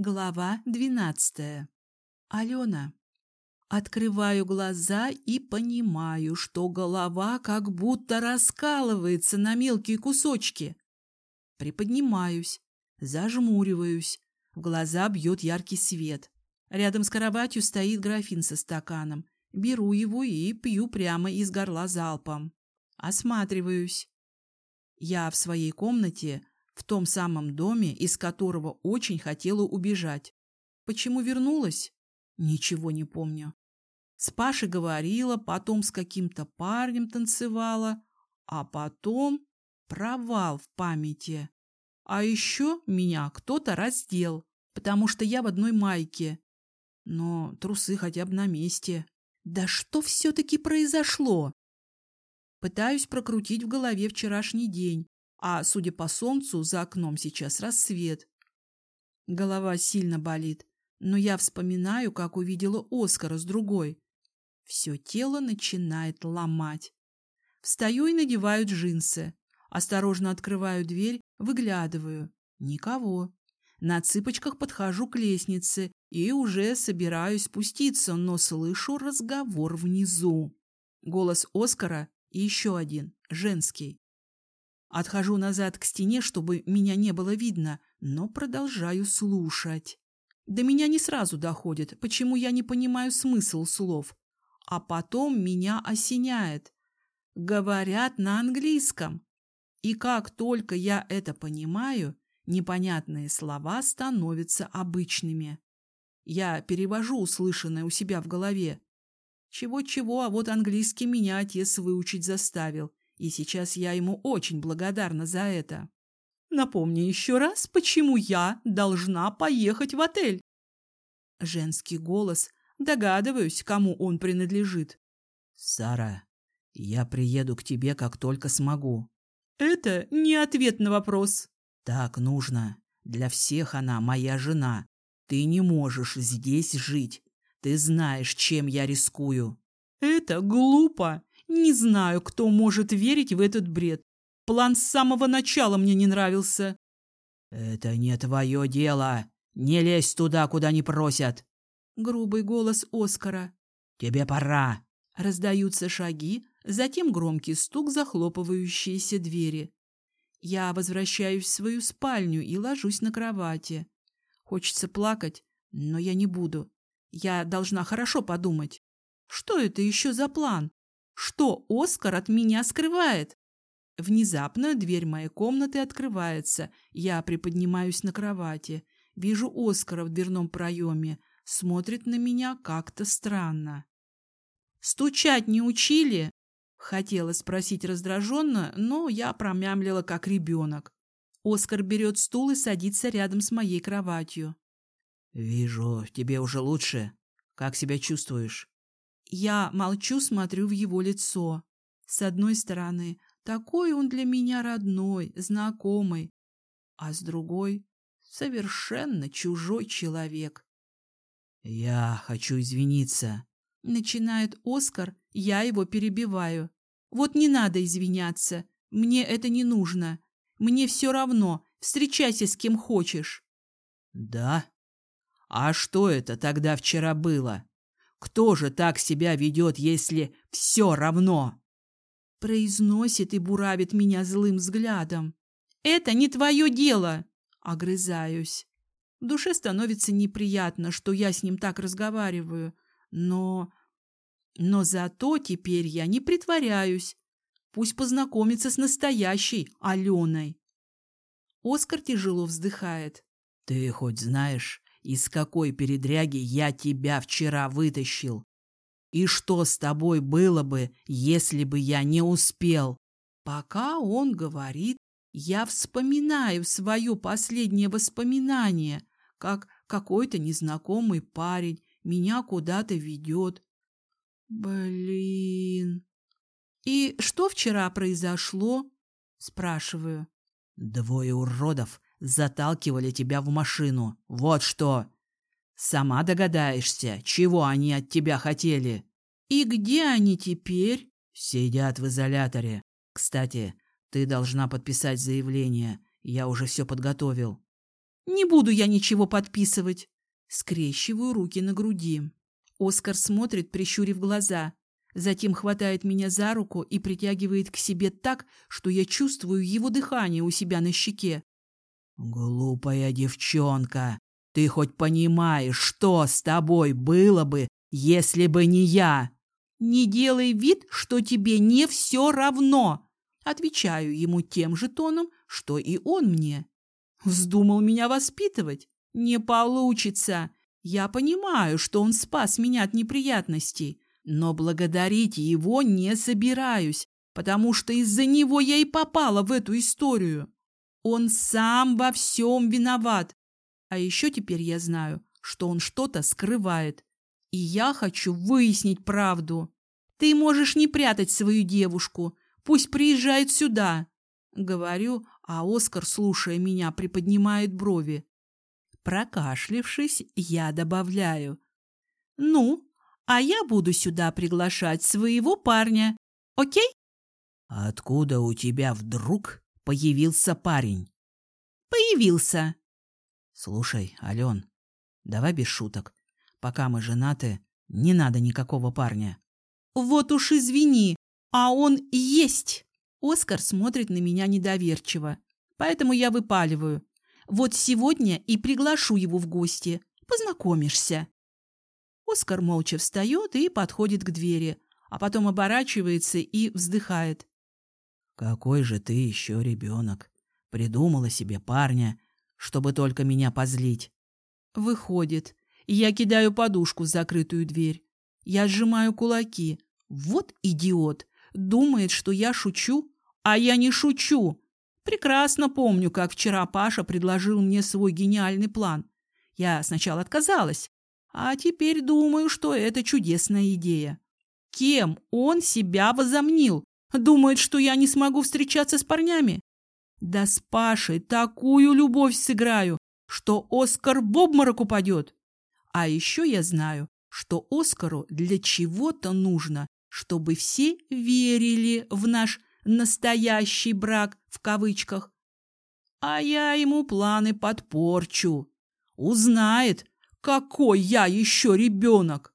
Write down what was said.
Глава двенадцатая. Алена. Открываю глаза и понимаю, что голова как будто раскалывается на мелкие кусочки. Приподнимаюсь, зажмуриваюсь. В глаза бьет яркий свет. Рядом с кроватью стоит графин со стаканом. Беру его и пью прямо из горла залпом. Осматриваюсь. Я в своей комнате в том самом доме, из которого очень хотела убежать. Почему вернулась? Ничего не помню. С Пашей говорила, потом с каким-то парнем танцевала, а потом провал в памяти. А еще меня кто-то раздел, потому что я в одной майке. Но трусы хотя бы на месте. Да что все-таки произошло? Пытаюсь прокрутить в голове вчерашний день, а, судя по солнцу, за окном сейчас рассвет. Голова сильно болит, но я вспоминаю, как увидела Оскара с другой. Все тело начинает ломать. Встаю и надеваю джинсы. Осторожно открываю дверь, выглядываю. Никого. На цыпочках подхожу к лестнице и уже собираюсь спуститься, но слышу разговор внизу. Голос Оскара и еще один, женский. Отхожу назад к стене, чтобы меня не было видно, но продолжаю слушать. До меня не сразу доходит, почему я не понимаю смысл слов. А потом меня осеняет. Говорят на английском. И как только я это понимаю, непонятные слова становятся обычными. Я перевожу услышанное у себя в голове. Чего-чего, а вот английский меня отец выучить заставил. И сейчас я ему очень благодарна за это. Напомни еще раз, почему я должна поехать в отель. Женский голос. Догадываюсь, кому он принадлежит. Сара, я приеду к тебе, как только смогу. Это не ответ на вопрос. Так нужно. Для всех она моя жена. Ты не можешь здесь жить. Ты знаешь, чем я рискую. Это глупо. Не знаю, кто может верить в этот бред. План с самого начала мне не нравился. Это не твое дело. Не лезь туда, куда не просят. Грубый голос Оскара. Тебе пора. Раздаются шаги, затем громкий стук захлопывающейся двери. Я возвращаюсь в свою спальню и ложусь на кровати. Хочется плакать, но я не буду. Я должна хорошо подумать. Что это еще за план? Что Оскар от меня скрывает? Внезапно дверь моей комнаты открывается. Я приподнимаюсь на кровати. Вижу Оскара в дверном проеме. Смотрит на меня как-то странно. «Стучать не учили?» Хотела спросить раздраженно, но я промямлила, как ребенок. Оскар берет стул и садится рядом с моей кроватью. «Вижу, тебе уже лучше. Как себя чувствуешь?» Я молчу, смотрю в его лицо. С одной стороны, такой он для меня родной, знакомый, а с другой — совершенно чужой человек. «Я хочу извиниться», — начинает Оскар, я его перебиваю. «Вот не надо извиняться, мне это не нужно. Мне все равно, встречайся с кем хочешь». «Да? А что это тогда вчера было?» Кто же так себя ведет, если все равно? Произносит и буравит меня злым взглядом. Это не твое дело. Огрызаюсь. В душе становится неприятно, что я с ним так разговариваю. Но... Но зато теперь я не притворяюсь. Пусть познакомится с настоящей Аленой. Оскар тяжело вздыхает. Ты хоть знаешь, из какой передряги я тебя вчера вытащил. И что с тобой было бы, если бы я не успел? Пока он говорит, я вспоминаю свое последнее воспоминание, как какой-то незнакомый парень меня куда-то ведет. Блин. И что вчера произошло? Спрашиваю. Двое уродов заталкивали тебя в машину. Вот что. Сама догадаешься, чего они от тебя хотели. И где они теперь? Сидят в изоляторе. Кстати, ты должна подписать заявление. Я уже все подготовил. Не буду я ничего подписывать. Скрещиваю руки на груди. Оскар смотрит, прищурив глаза. Затем хватает меня за руку и притягивает к себе так, что я чувствую его дыхание у себя на щеке. «Глупая девчонка, ты хоть понимаешь, что с тобой было бы, если бы не я?» «Не делай вид, что тебе не все равно!» Отвечаю ему тем же тоном, что и он мне. Вздумал меня воспитывать? Не получится. Я понимаю, что он спас меня от неприятностей, но благодарить его не собираюсь, потому что из-за него я и попала в эту историю. Он сам во всем виноват. А еще теперь я знаю, что он что-то скрывает. И я хочу выяснить правду. Ты можешь не прятать свою девушку. Пусть приезжает сюда. Говорю, а Оскар, слушая меня, приподнимает брови. Прокашлившись, я добавляю. Ну, а я буду сюда приглашать своего парня. Окей? Откуда у тебя вдруг появился парень? Появился. Слушай, Ален, давай без шуток. Пока мы женаты, не надо никакого парня. Вот уж извини, а он есть. Оскар смотрит на меня недоверчиво, поэтому я выпаливаю. Вот сегодня и приглашу его в гости. Познакомишься. Оскар молча встает и подходит к двери, а потом оборачивается и вздыхает. «Какой же ты еще ребенок! Придумала себе парня, чтобы только меня позлить!» Выходит. Я кидаю подушку в закрытую дверь. Я сжимаю кулаки. Вот идиот! Думает, что я шучу, а я не шучу. Прекрасно помню, как вчера Паша предложил мне свой гениальный план. Я сначала отказалась, а теперь думаю, что это чудесная идея. Кем он себя возомнил? Думает, что я не смогу встречаться с парнями? Да с Пашей такую любовь сыграю, что Оскар в обморок упадет. А еще я знаю, что Оскару для чего-то нужно, чтобы все верили в наш «настоящий брак» в кавычках. А я ему планы подпорчу. Узнает, какой я еще ребенок?